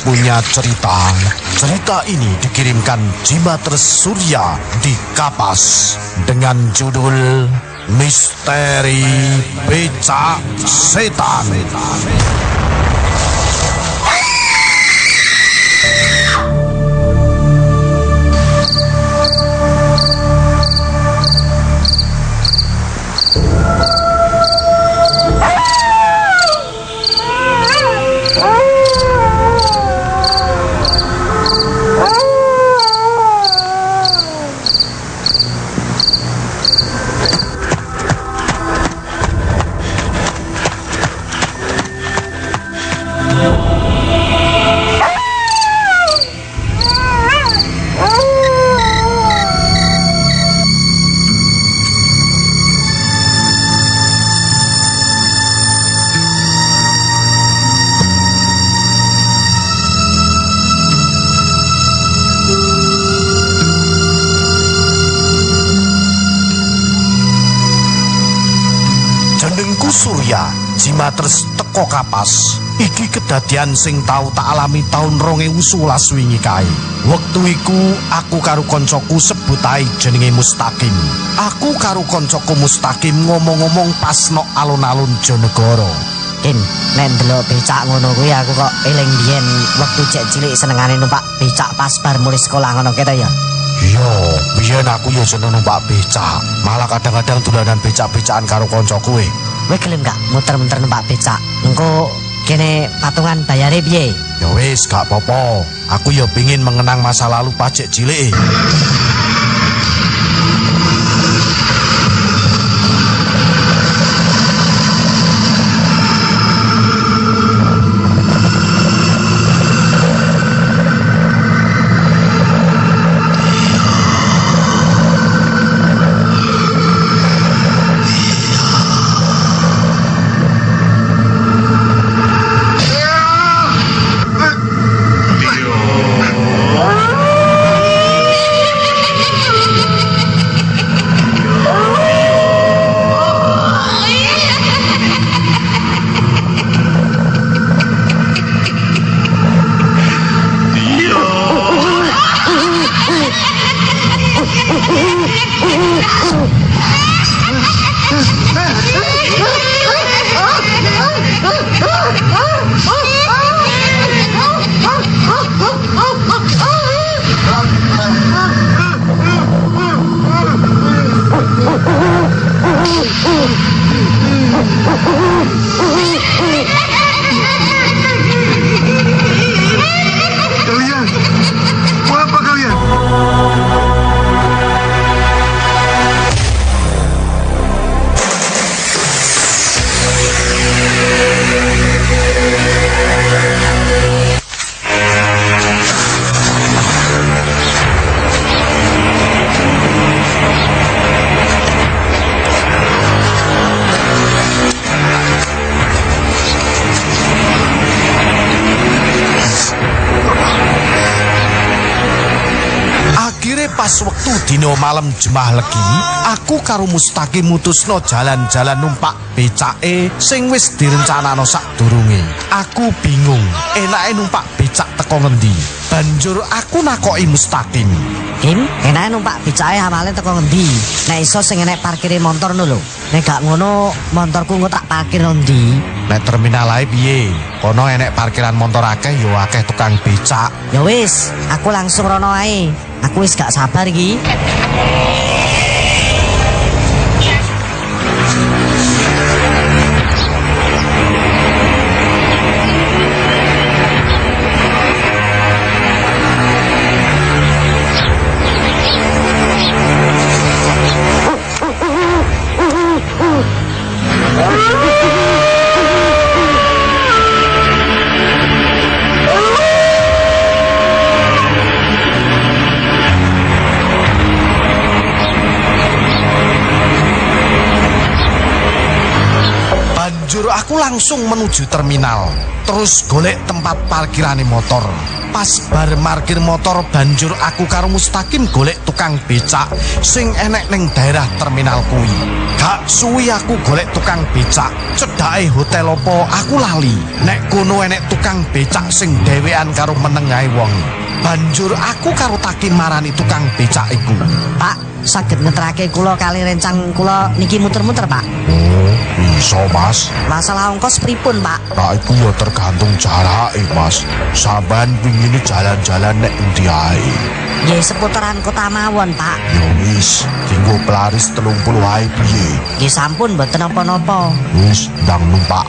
Punya cerita. Cerita ini dikirimkan Jimatres Surya di Kapas dengan judul Misteri Becak Setan. Jimatres teko kapas. Iki kedadian sing tau tak alami taun 2011 wingi kae. Wektu iku aku karo koncoku sebut ae jenenge Mustaqim. Aku karo koncoku Mustaqim ngomong-ngomong pas nok alun-alun Jonegoro. Din, nek ndelok becak ngono kuwi aku kok eling biyen wektu cek cilik senengane numpak becak pas bar mulai sekolah ngono keta ya. Iya, biyen aku ya seneng numpak becak. Malah kadang-kadang dolanan becak-becakan karo koncoku e. Kowe gelem gak muter-muter numpak becak? Engko kene patungan bayare piye? Ya wis, gak apa-apa. Aku ya pingin mengenang masa lalu pajak cilik. Oh, pas wektu dina malam jemah legi, aku karo Mustaqim mutusno jalan-jalan numpak becake sing wis direncanano sadurunge. Aku bingung, enake numpak becak teko ngendi. Banjur aku nakoki Mustaqim. Kim, enake numpak becake awale teko ngendi? Nek iso sing enek parkire motor lho. Nek gak ngono, motorku engko tak parkir ndi? Nek terminal ae piye? Kono enek parkiran motor akeh yo akeh tukang becak. Ya wis, aku langsung rono ae. Aku wis gak sabar iki. Aku langsung menuju terminal. terus golek tempat parkirane motor. Pas bar parkir motor banjur aku karo Mustaqim golek tukang becak sing enek ning daerah terminal kuwi. Gak suwi aku golek tukang becak, cedake hotel opo aku lali. Nek kono enek tukang becak sing dhewean karo menengahe wong. Banjur aku karo Takim marani tukang becak iku. Pak, saged ngetrake kula kali rencang kula niki muter-muter, Pak. Oh, bisa mas. Masalah ongkos pripun, Pak? Nah, iku ya tergantung jarake, Mas. Sampeyan pingin jalan-jalan nek endi ae. Nggih seputaran kota mawon, Pak. Ya wis, dinggo pelaris 30 ae piye? Nggih sampun mboten napa-napa. Wis, ndang numpak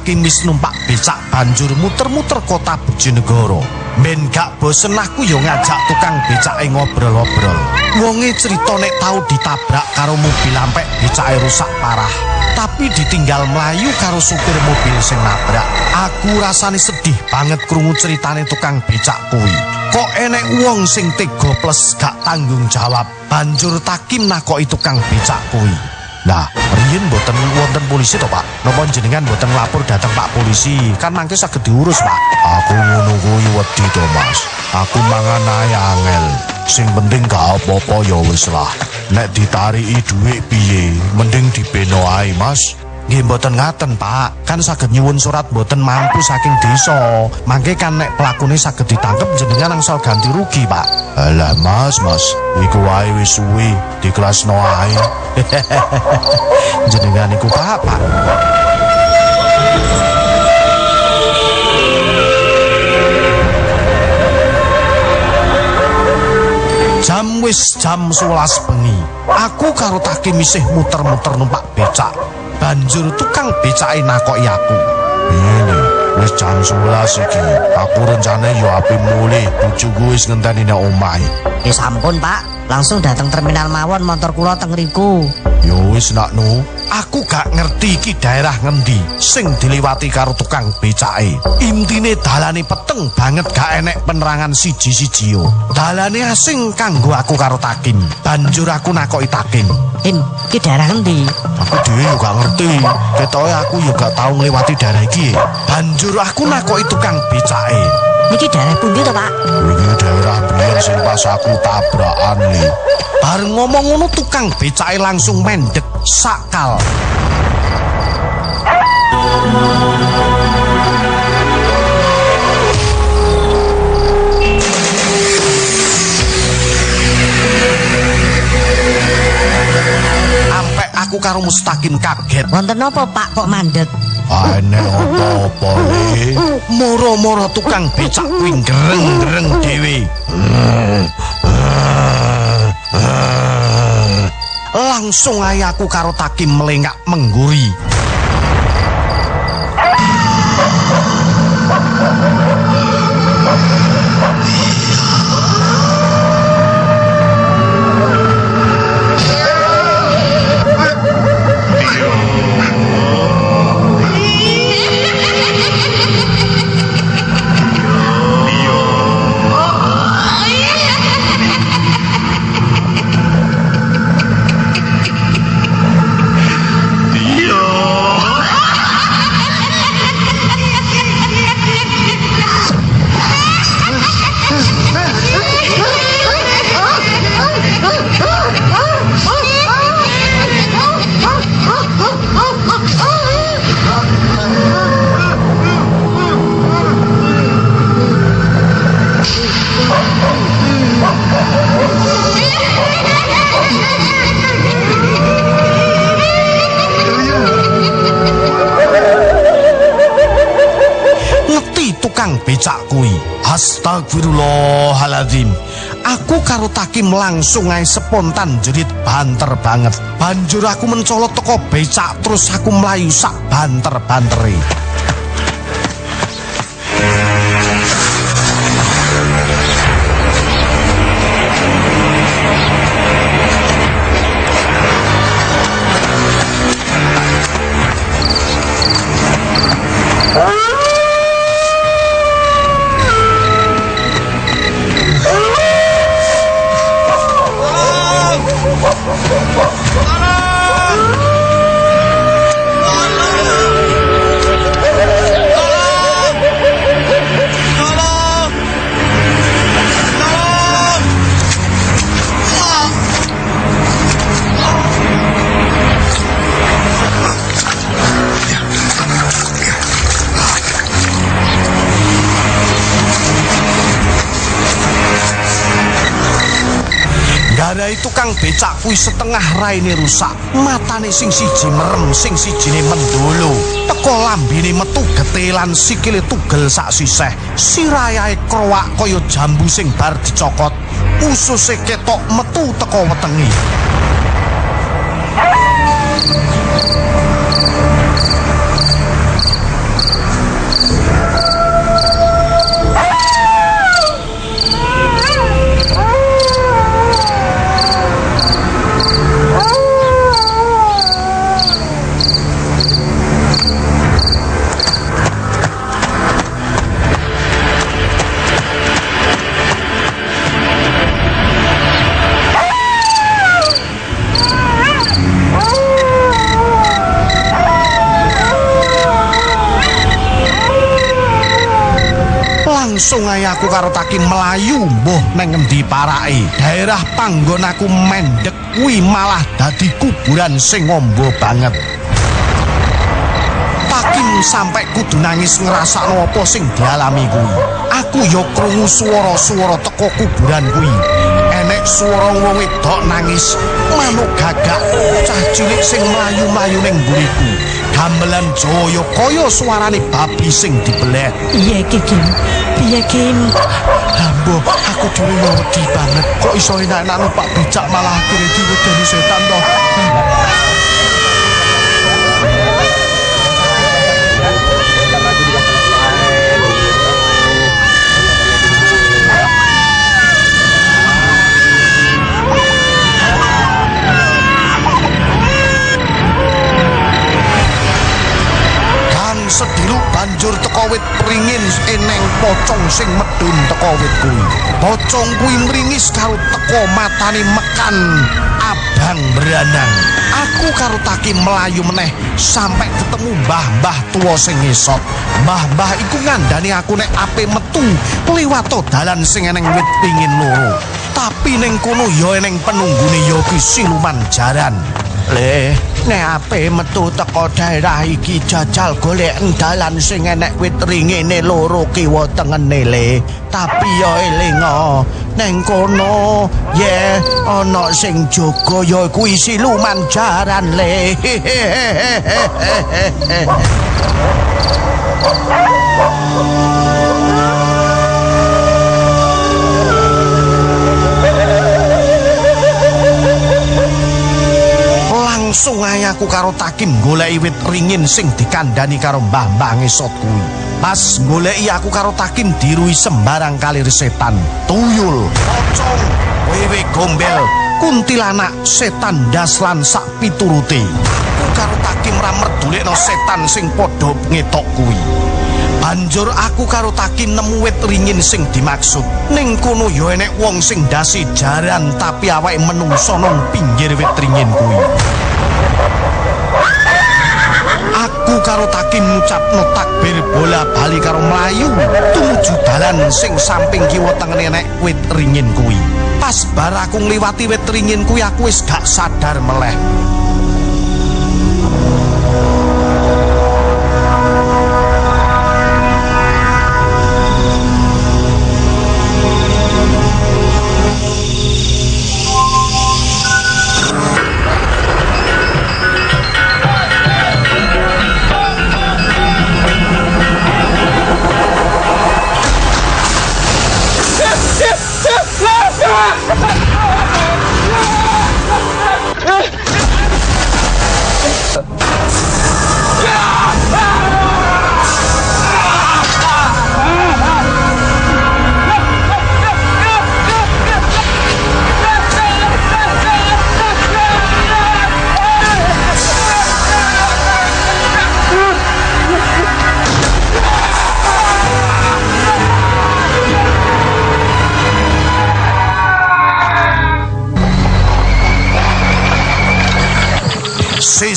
Takim wis numpak becak banjur muter-muter kota Bojonegoro. Men gak bosen aku yo ngajak tukang becake ngobrol-ngobrol. Wonge cerita nek tau ditabrak karo mobil ampek becake rusak parah. Tapi ditinggal melayu karo supir mobil sing nabrak. Aku rasane sedih banget krungu ceritane tukang becak kuwi. Kok enek wong sing tega plus gak tanggung jawab. Banjur Takim nakoki tukang becak kuwi. Lah, riyen mboten wonten polisi to, Pak? Napa jenengan mboten lapor datang Pak polisi? Kan mangke saged diurus, Pak. Aku ngono kuwi wedi to, Mas. Aku mangan ae angel. Sing penting gak apa-apa ya wis lah. Nek ditariki dhuwit piye, mending dipeno ae, Mas. Nggih mboten ngaten, Pak. Kan saged nyuwun surat mboten mampu saking desa. Mangke kan nek pelakune saged ditangkep jenengan angsal ganti rugi, Pak. Alah, Mas, Mas. Iku wae wis suwi di kelas no ae. jenengan iku Pak, Pak. Jam wis jam 11 bengi. Aku karo Takim isih muter-muter numpak becak. Banjur tukang becake nakoki aku. Ini wis jam 11 iki. Aku rencane yo ape mulih bojoku wis ngenteni nek omahe. Nggih sampun, Pak. Langsung datang terminal mawon motor kula teng riku. Yo wis nakno. Aku gak ngerti iki daerah ngendi sing diliwati karo tukang becake. Intine dalane peteng banget gak enek penerangan siji-siji. Dalane asing kanggo aku karo Takim. Banjur aku nakoki Takim. Im, iki daerah endi? Aku dhewe yo gak ngerti. Ketoke aku yo gak tau ngliwati daerah iki. Banjur aku nakoki tukang becake. Niki daerah pundi to, Pak? Iki daerah biyen sing pas aku tabrakan li. Bar ngomong ngono tukang becake langsung mendek sakal. Ampe aku karo Mustaqim kaget. Wonten napa, Pak, kok mandek? Ane apa-apa le Moro-moro tukang becak kuwi greng-greng dhewe. Langsung ae aku karo Takim melengak mengguri karo Takim langsung ae spontan jerit banter banget. Banjur aku mencolot teko becak terus aku melayu sak banter-bantere. Kuwi setengah raine rusak. Matane sing siji merem, sing sijine mendolo. Teko lambene metu getelan sikile tugel sak siseh. Sirayae krowak kaya jambu sing bar dicokot. Ususe ketok metu teko wetenge. Langsung ae aku karo Takim melayu mbuh neng ngendi parake. Daerah panggon aku mendek kuwi malah dadi kuburan sing ngombo banget. Takim sampai kudu nangis ngrasakno apa sing dialami kuwi. Aku yo krungu swara-swara teko kuburan kuwi. Swara wong wedok nangis, manuk gagak, cah cilik sing mlayu-mlayu ning mburiku. Gamelan Jaya kaya suarane babi sing dibeleh. Piye iki, Kim? Piye, Kim? Ambo, aku dhewe yo wedi banget. Kok iso enak-enak numpak becak malah akhire diwedeni setan toh. Pocong sing medun teko wit kuwi. Pocong kuwi mringis karo teko matane mekan abang beranang. Aku karo Taki melayu meneh sampai ketemu mbah-mbah tuwa sing ngesot. Mbah-mbah iku ngandani aku nek ape metu liwat dalan sing eneng wit pingin loro. Tapi ning kono ya eneng penunggune ya siluman jaran. Le, nek ape metu teko daerah iki jajal golek dalan sing enek wit ringene loro kiwa tengene le. Tapi yo elinga, neng kono ye ana sing jaga ya kuwi siluman jaran le. Langsung ae aku karo Takim goleki wit ringin sing dikandani karo mbah-mbah ngesot kuwi. Pas goleki aku karo Takim dirui sembarang kalir setan, tuyul, pocong, wewe gombel, kuntilanak, setan das lan sak piturute. Aku karo Takim ra merdulekno setan sing padha ngetok kuwi. Banjur aku karo Takim nemu wit ringin sing dimaksud. Ning kono ya enek wong sing dasi jaran tapi awake menungso nang pinggir wit ringin kuwi. Aku karo Takim ngucapno takbir bola bali karo Melayu tumuju dalan sing samping kiwa tengene nek wit ringin kuwi. Pas bar aku ngliwati wit ringin kuwi aku wis gak sadar meleh.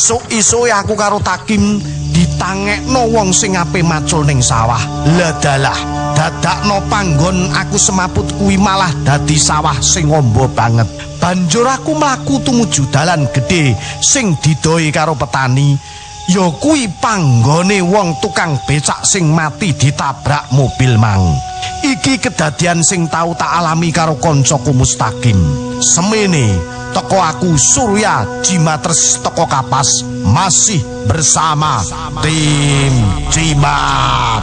Sesuk isoe aku karo Takim ditangekno wong sing ape macul ning sawah. Ladalah, dadakno panggon aku semaput kuwi malah dadi sawah sing ombo banget. Banjur aku mlaku tumuju dalan gedhe sing didoi karo petani. Ya kuwi panggone wong tukang becak sing mati ditabrak mobil mang. Iki kedadian sing tau tak alami karo koncoku Mustaqim. Semene teko aku Surya Jimatres teko Kapas masih bersama tim Jimat.